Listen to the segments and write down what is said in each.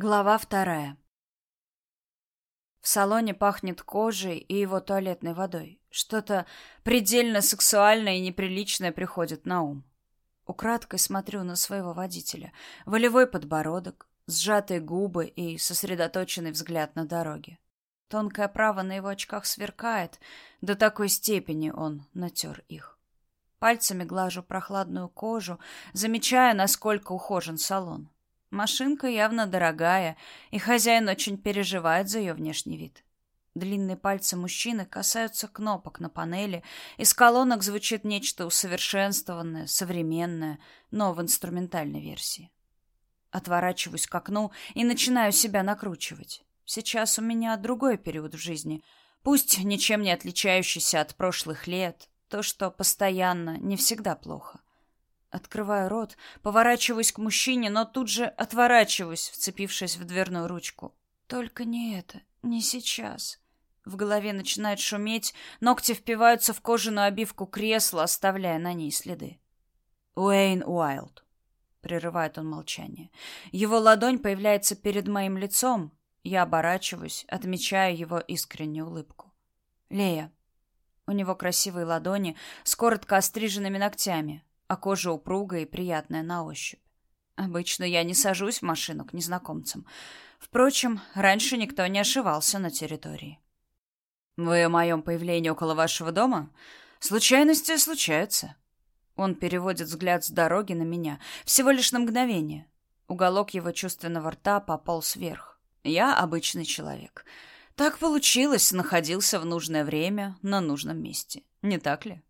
Глава вторая. В салоне пахнет кожей и его туалетной водой. Что-то предельно сексуальное и неприличное приходит на ум. Украдкой смотрю на своего водителя. Волевой подбородок, сжатые губы и сосредоточенный взгляд на дороге. Тонкая права на его очках сверкает, до такой степени он натер их. Пальцами глажу прохладную кожу, замечая, насколько ухожен салон. Машинка явно дорогая, и хозяин очень переживает за ее внешний вид. Длинные пальцы мужчины касаются кнопок на панели, из колонок звучит нечто усовершенствованное, современное, но в инструментальной версии. Отворачиваюсь к окну и начинаю себя накручивать. Сейчас у меня другой период в жизни, пусть ничем не отличающийся от прошлых лет, то, что постоянно, не всегда плохо. Открываю рот, поворачиваюсь к мужчине, но тут же отворачиваюсь, вцепившись в дверную ручку. Только не это, не сейчас. В голове начинает шуметь, ногти впиваются в кожаную обивку кресла, оставляя на ней следы. Уэйн Уайлд. Прерывает он молчание. Его ладонь появляется перед моим лицом. Я оборачиваюсь, отмечая его искреннюю улыбку. Лея. У него красивые ладони с коротко остриженными ногтями, а кожа упругая и приятная на ощупь. Обычно я не сажусь в машину к незнакомцам. Впрочем, раньше никто не ошивался на территории. «Вы о моем появлении около вашего дома? Случайности случаются». Он переводит взгляд с дороги на меня всего лишь на мгновение. Уголок его чувственного рта пополз вверх. Я обычный человек. Так получилось, находился в нужное время на нужном месте. Не так ли?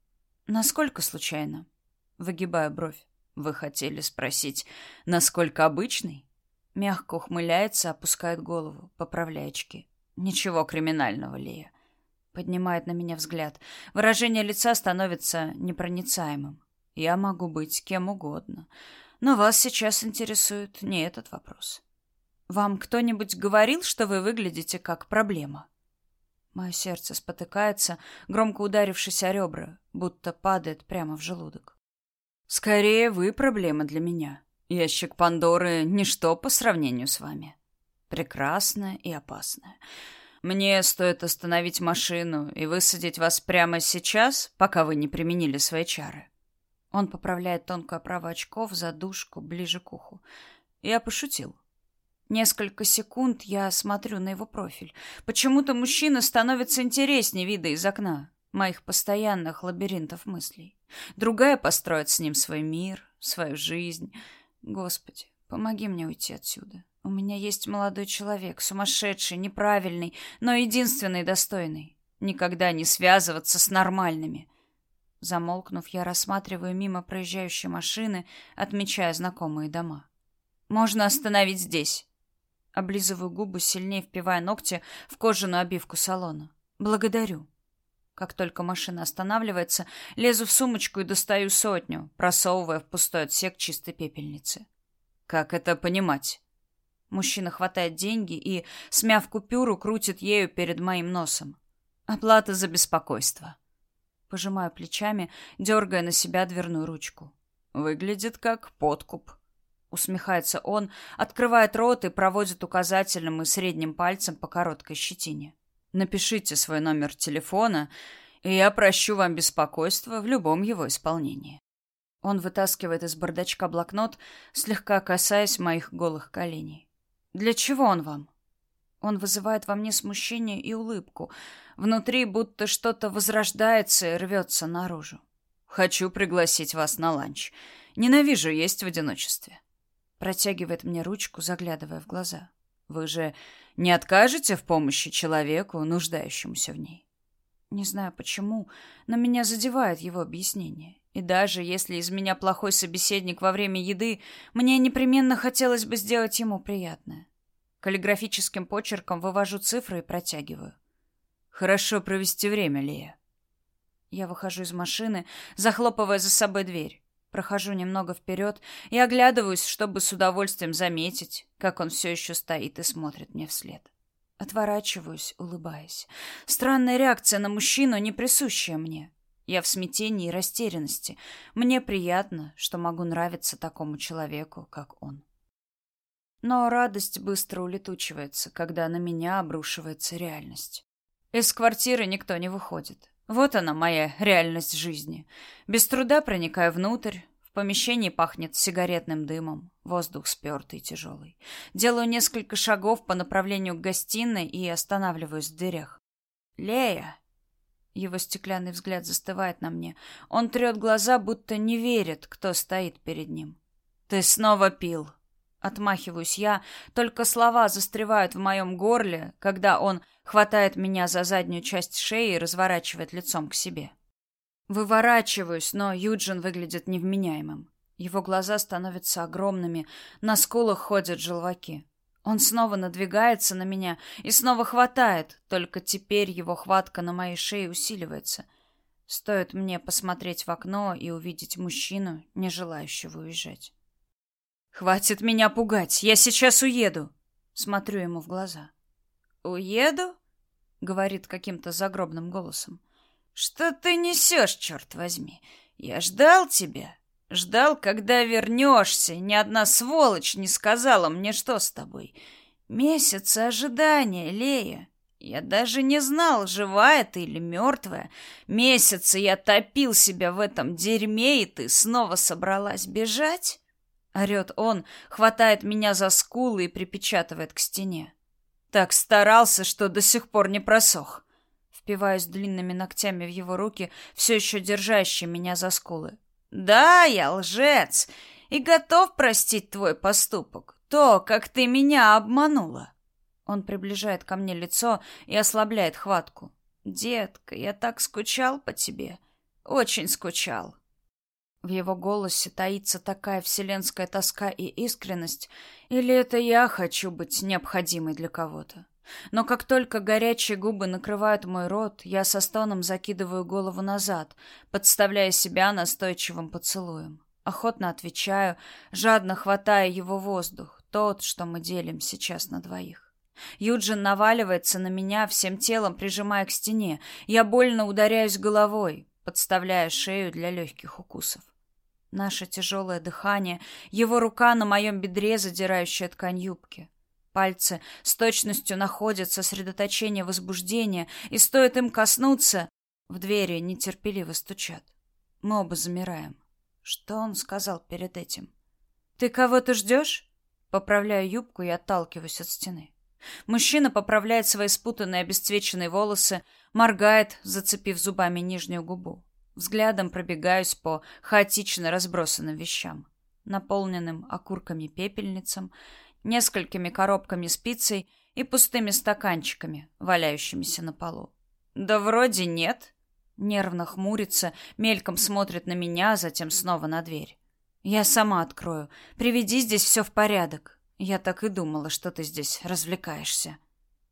Насколько случайно? Выгибаю бровь. Вы хотели спросить, насколько обычный? Мягко ухмыляется, опускает голову, поправляя очки. Ничего криминального, Лея. Поднимает на меня взгляд. Выражение лица становится непроницаемым. Я могу быть кем угодно. Но вас сейчас интересует не этот вопрос. Вам кто-нибудь говорил, что вы выглядите как проблема? Мое сердце спотыкается, громко ударившись о ребра, будто падает прямо в желудок. Скорее, вы проблема для меня. Ящик Пандоры — ничто по сравнению с вами. Прекрасная и опасная. Мне стоит остановить машину и высадить вас прямо сейчас, пока вы не применили свои чары. Он поправляет тонкую оправу очков за дужку ближе к уху. Я пошутил. Несколько секунд я смотрю на его профиль. Почему-то мужчина становится интереснее вида из окна моих постоянных лабиринтов мыслей. Другая построит с ним свой мир, свою жизнь. Господи, помоги мне уйти отсюда. У меня есть молодой человек, сумасшедший, неправильный, но единственный достойный. Никогда не связываться с нормальными. Замолкнув, я рассматриваю мимо проезжающие машины, отмечая знакомые дома. Можно остановить здесь. Облизываю губы, сильнее впивая ногти в кожаную обивку салона. Благодарю. Как только машина останавливается, лезу в сумочку и достаю сотню, просовывая в пустой отсек чистой пепельницы. Как это понимать? Мужчина хватает деньги и, смяв купюру, крутит ею перед моим носом. Оплата за беспокойство. Пожимаю плечами, дергая на себя дверную ручку. Выглядит как подкуп. Усмехается он, открывает рот и проводит указательным и средним пальцем по короткой щетине. Напишите свой номер телефона, и я прощу вам беспокойство в любом его исполнении. Он вытаскивает из бардачка блокнот, слегка касаясь моих голых коленей. Для чего он вам? Он вызывает во мне смущение и улыбку. Внутри будто что-то возрождается и рвется наружу. Хочу пригласить вас на ланч. Ненавижу есть в одиночестве. Протягивает мне ручку, заглядывая в глаза. Вы же не откажете в помощи человеку, нуждающемуся в ней? Не знаю почему, но меня задевает его объяснение. И даже если из меня плохой собеседник во время еды, мне непременно хотелось бы сделать ему приятное. Каллиграфическим почерком вывожу цифры и протягиваю. Хорошо провести время, Лея. Я выхожу из машины, захлопывая за собой дверь. Прохожу немного вперед и оглядываюсь, чтобы с удовольствием заметить, как он все еще стоит и смотрит мне вслед. Отворачиваюсь, улыбаясь. Странная реакция на мужчину, не присущая мне. Я в смятении и растерянности. Мне приятно, что могу нравиться такому человеку, как он. Но радость быстро улетучивается, когда на меня обрушивается реальность. Из квартиры никто не выходит. Вот она, моя реальность жизни. Без труда проникаю внутрь. В помещении пахнет сигаретным дымом. Воздух спертый тяжелый. Делаю несколько шагов по направлению к гостиной и останавливаюсь в дверях. «Лея!» Его стеклянный взгляд застывает на мне. Он трет глаза, будто не верит, кто стоит перед ним. «Ты снова пил!» Отмахиваюсь я, только слова застревают в моем горле, когда он хватает меня за заднюю часть шеи и разворачивает лицом к себе. Выворачиваюсь, но Юджин выглядит невменяемым. Его глаза становятся огромными, на скулах ходят желваки. Он снова надвигается на меня и снова хватает, только теперь его хватка на моей шее усиливается. Стоит мне посмотреть в окно и увидеть мужчину, не желающего уезжать. Хватит меня пугать, я сейчас уеду. Смотрю ему в глаза. Уеду? говорит каким-то загробным голосом. Что ты несешь, черт возьми? Я ждал тебя. Ждал, когда вернешься. Ни одна сволочь не сказала мне, что с тобой. Месяцы ожидания, Лея. Я даже не знал, живая ты или мертвая. Месяцы я топил себя в этом дерьме, и ты снова собралась бежать? Орет он, хватает меня за скулы и припечатывает к стене. Так старался, что до сих пор не просох. Впиваюсь длинными ногтями в его руки, все еще держащие меня за скулы. Да, я лжец и готов простить твой поступок. То, как ты меня обманула. Он приближает ко мне лицо и ослабляет хватку. Детка, я так скучал по тебе. Очень скучал. В его голосе таится такая вселенская тоска и искренность, или это я хочу быть необходимой для кого-то? Но как только горячие губы накрывают мой рот, я со стоном закидываю голову назад, подставляя себя настойчивым поцелуем. Охотно отвечаю, жадно хватая его воздух, тот, что мы делим сейчас на двоих. Юджин наваливается на меня, всем телом прижимая к стене. Я больно ударяюсь головой, подставляя шею для легких укусов. Наше тяжелое дыхание, его рука на моем бедре, задирающая ткань юбки. Пальцы с точностью находят сосредоточение возбуждения, и стоит им коснуться, в двери нетерпеливо стучат. Мы оба замираем. Что он сказал перед этим? «Ты кого-то ждешь?» Поправляю юбку и отталкиваюсь от стены. Мужчина поправляет свои спутанные обесцвеченные волосы, моргает, зацепив зубами нижнюю губу. Взглядом пробегаюсь по хаотично разбросанным вещам, наполненным окурками пепельницам, несколькими коробками спицей и пустыми стаканчиками, валяющимися на полу. Да вроде нет. Нервно хмурится, мельком смотрит на меня, а затем снова на дверь. Я сама открою. Приведи здесь все в порядок. Я так и думала, что ты здесь развлекаешься.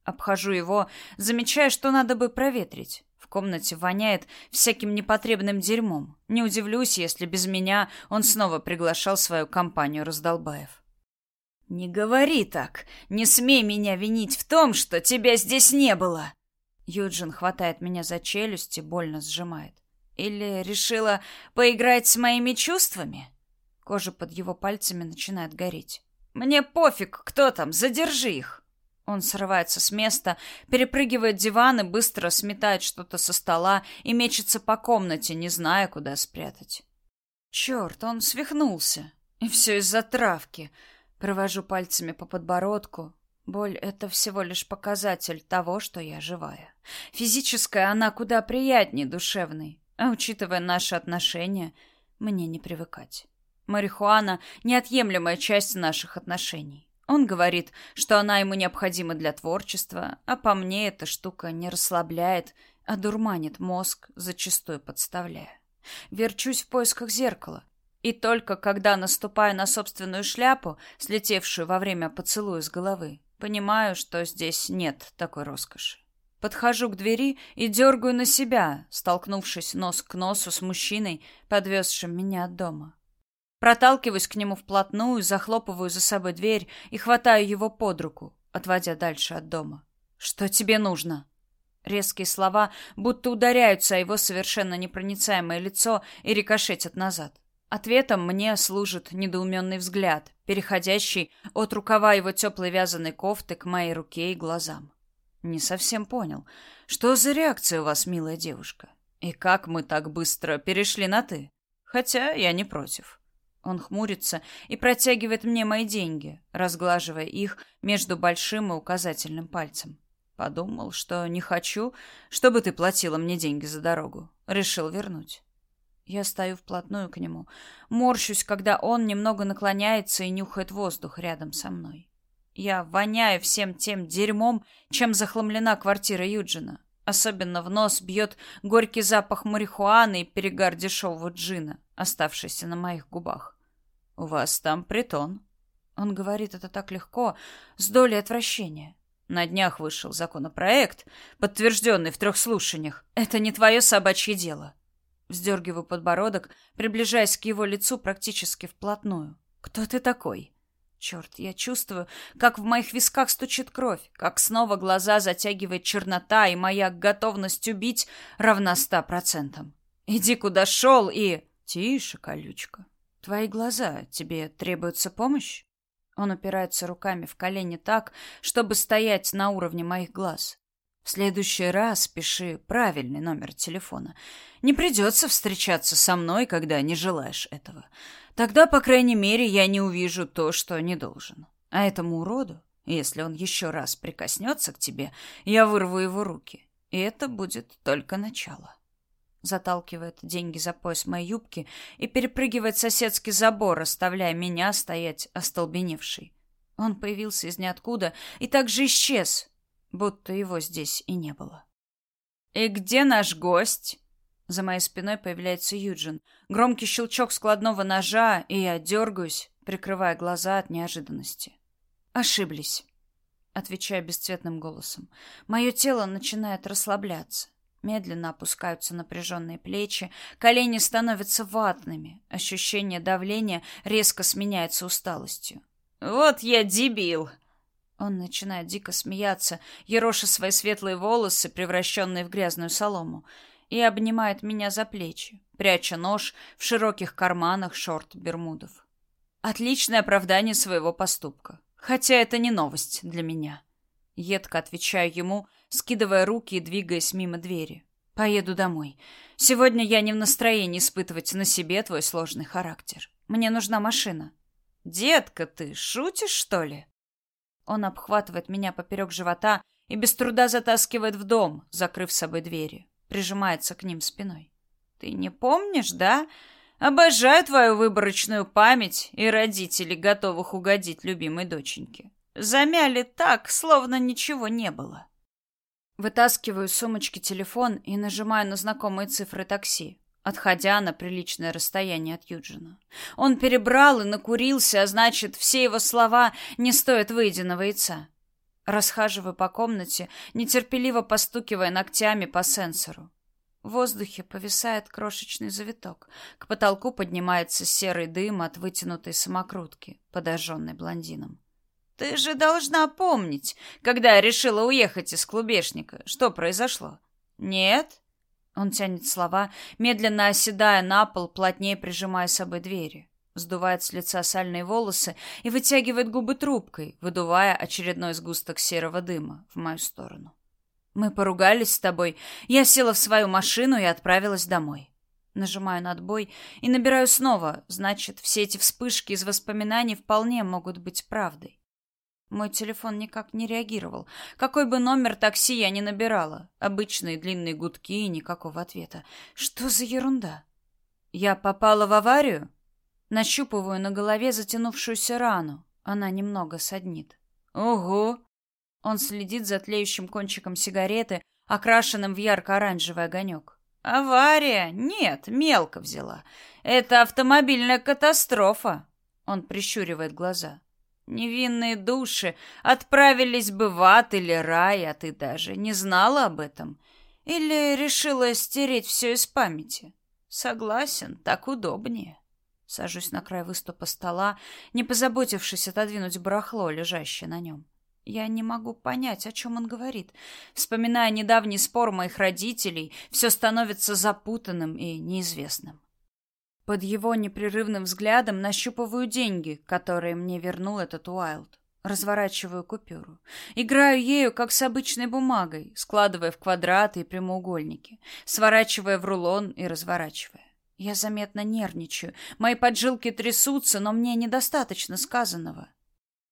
Обхожу его, замечая, что надо бы проветрить. В комнате воняет всяким непотребным дерьмом. Не удивлюсь, если без меня он снова приглашал свою компанию раздолбаев. «Не говори так! Не смей меня винить в том, что тебя здесь не было!» Юджин хватает меня за челюсть и больно сжимает. «Или решила поиграть с моими чувствами?» Кожа под его пальцами начинает гореть. «Мне пофиг, кто там, задержи их!» Он срывается с места, перепрыгивает диван и быстро сметает что-то со стола и мечется по комнате, не зная, куда спрятать. Черт, он свихнулся. И все из-за травки. Провожу пальцами по подбородку. Боль — это всего лишь показатель того, что я живая. Физическая она куда приятнее душевной. А учитывая наши отношения, мне не привыкать. Марихуана — неотъемлемая часть наших отношений. Он говорит, что она ему необходима для творчества, а по мне эта штука не расслабляет, а дурманит мозг, зачастую подставляя. Верчусь в поисках зеркала. И только когда наступаю на собственную шляпу, слетевшую во время поцелуя с головы, понимаю, что здесь нет такой роскоши. Подхожу к двери и дергаю на себя, столкнувшись нос к носу с мужчиной, подвезшим меня от дома. Проталкиваюсь к нему вплотную, захлопываю за собой дверь и хватаю его под руку, отводя дальше от дома. «Что тебе нужно?» Резкие слова будто ударяются о его совершенно непроницаемое лицо и рикошетят назад. Ответом мне служит недоуменный взгляд, переходящий от рукава его теплой вязаной кофты к моей руке и глазам. Не совсем понял, что за реакция у вас, милая девушка? И как мы так быстро перешли на «ты»? Хотя я не против. Он хмурится и протягивает мне мои деньги, разглаживая их между большим и указательным пальцем. Подумал, что не хочу, чтобы ты платила мне деньги за дорогу. Решил вернуть. Я стою вплотную к нему, морщусь, когда он немного наклоняется и нюхает воздух рядом со мной. Я воняю всем тем дерьмом, чем захламлена квартира Юджина. Особенно в нос бьет горький запах марихуаны и перегар дешевого джина, оставшийся на моих губах. «У вас там притон». Он говорит это так легко, с долей отвращения. На днях вышел законопроект, подтвержденный в трех слушаниях. Это не твое собачье дело. Вздергиваю подбородок, приближаясь к его лицу практически вплотную. «Кто ты такой?» Черт, я чувствую, как в моих висках стучит кровь, как снова глаза затягивает чернота, и моя готовность убить равна ста процентам. Иди куда шел и... Тише, колючка. Твои глаза, тебе требуется помощь? Он упирается руками в колени так, чтобы стоять на уровне моих глаз. В следующий раз пиши правильный номер телефона. Не придется встречаться со мной, когда не желаешь этого. Тогда, по крайней мере, я не увижу то, что не должен. А этому уроду, если он еще раз прикоснется к тебе, я вырву его руки. И это будет только начало. Заталкивает деньги за пояс моей юбки и перепрыгивает соседский забор, оставляя меня стоять остолбеневший. Он появился из ниоткуда и также исчез, будто его здесь и не было. «И где наш гость?» За моей спиной появляется Юджин. Громкий щелчок складного ножа, и я дергаюсь, прикрывая глаза от неожиданности. «Ошиблись», — отвечаю бесцветным голосом. Мое тело начинает расслабляться. Медленно опускаются напряженные плечи, колени становятся ватными, ощущение давления резко сменяется усталостью. «Вот я дебил!» Он начинает дико смеяться, ероша свои светлые волосы, превращенные в грязную солому, и обнимает меня за плечи, пряча нож в широких карманах шорт-бермудов. Отличное оправдание своего поступка. Хотя это не новость для меня. Едко отвечаю ему, скидывая руки и двигаясь мимо двери. Поеду домой. Сегодня я не в настроении испытывать на себе твой сложный характер. Мне нужна машина. Детка, ты шутишь, что ли? Он обхватывает меня поперек живота и без труда затаскивает в дом, закрыв с собой двери. Прижимается к ним спиной. Ты не помнишь, да? Обожаю твою выборочную память и родителей, готовых угодить любимой доченьке. Замяли так, словно ничего не было. Вытаскиваю из сумочки телефон и нажимаю на знакомые цифры такси отходя на приличное расстояние от Юджина. Он перебрал и накурился, а значит, все его слова не стоят выеденного яйца. Расхаживаю по комнате, нетерпеливо постукивая ногтями по сенсору. В воздухе повисает крошечный завиток. К потолку поднимается серый дым от вытянутой самокрутки, подожженной блондином. «Ты же должна помнить, когда решила уехать из клубешника. Что произошло?» «Нет?» Он тянет слова, медленно оседая на пол, плотнее прижимая собой двери. Сдувает с лица сальные волосы и вытягивает губы трубкой, выдувая очередной сгусток серого дыма в мою сторону. Мы поругались с тобой. Я села в свою машину и отправилась домой. Нажимаю на отбой и набираю снова. Значит, все эти вспышки из воспоминаний вполне могут быть правдой. Мой телефон никак не реагировал. Какой бы номер такси я ни набирала. Обычные длинные гудки и никакого ответа. Что за ерунда? Я попала в аварию? Нащупываю на голове затянувшуюся рану. Она немного саднит. Ого! Он следит за тлеющим кончиком сигареты, окрашенным в ярко-оранжевый огонек. Авария? Нет, мелко взяла. Это автомобильная катастрофа. Он прищуривает глаза. Невинные души отправились бы в ад или рай, а ты даже не знала об этом. Или решила стереть все из памяти? Согласен, так удобнее. Сажусь на край выступа стола, не позаботившись отодвинуть барахло, лежащее на нем. Я не могу понять, о чем он говорит. Вспоминая недавний спор моих родителей, все становится запутанным и неизвестным. Под его непрерывным взглядом нащупываю деньги, которые мне вернул этот Уайлд. Разворачиваю купюру. Играю ею, как с обычной бумагой, складывая в квадраты и прямоугольники, сворачивая в рулон и разворачивая. Я заметно нервничаю. Мои поджилки трясутся, но мне недостаточно сказанного.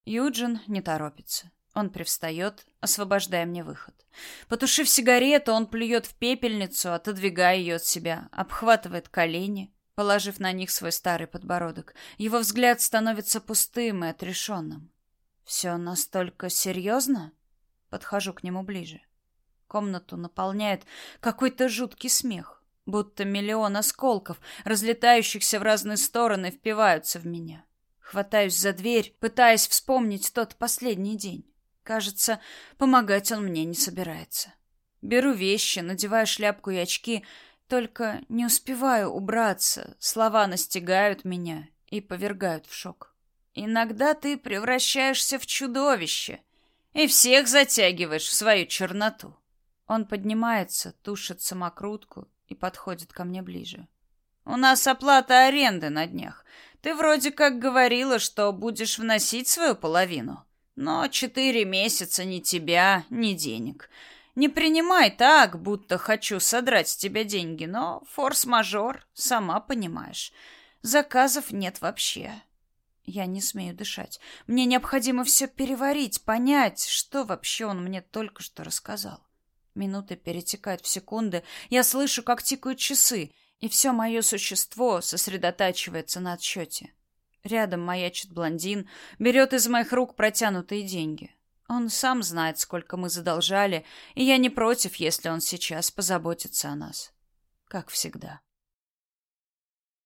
Юджин не торопится. Он привстает, освобождая мне выход. Потушив сигарету, он плюет в пепельницу, отодвигая ее от себя, обхватывает колени, положив на них свой старый подбородок. Его взгляд становится пустым и отрешенным. «Все настолько серьезно?» Подхожу к нему ближе. Комнату наполняет какой-то жуткий смех, будто миллион осколков, разлетающихся в разные стороны, впиваются в меня. Хватаюсь за дверь, пытаясь вспомнить тот последний день. Кажется, помогать он мне не собирается. Беру вещи, надеваю шляпку и очки, только не успеваю убраться. Слова настигают меня и повергают в шок. Иногда ты превращаешься в чудовище и всех затягиваешь в свою черноту. Он поднимается, тушит самокрутку и подходит ко мне ближе. У нас оплата аренды на днях. Ты вроде как говорила, что будешь вносить свою половину. Но четыре месяца ни тебя, ни денег. Не принимай так, будто хочу содрать с тебя деньги, но форс-мажор, сама понимаешь. Заказов нет вообще. Я не смею дышать. Мне необходимо все переварить, понять, что вообще он мне только что рассказал. Минуты перетекают в секунды. Я слышу, как тикают часы — и все мое существо сосредотачивается на отсчете. Рядом маячит блондин, берет из моих рук протянутые деньги. Он сам знает, сколько мы задолжали, и я не против, если он сейчас позаботится о нас. Как всегда.